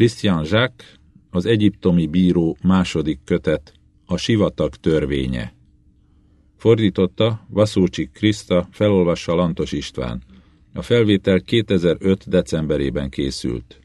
Christian Jacques, az egyiptomi bíró második kötet, a sivatag törvénye. Fordította Vaszúcsik Kriszta, felolvassa Lantos István. A felvétel 2005. decemberében készült.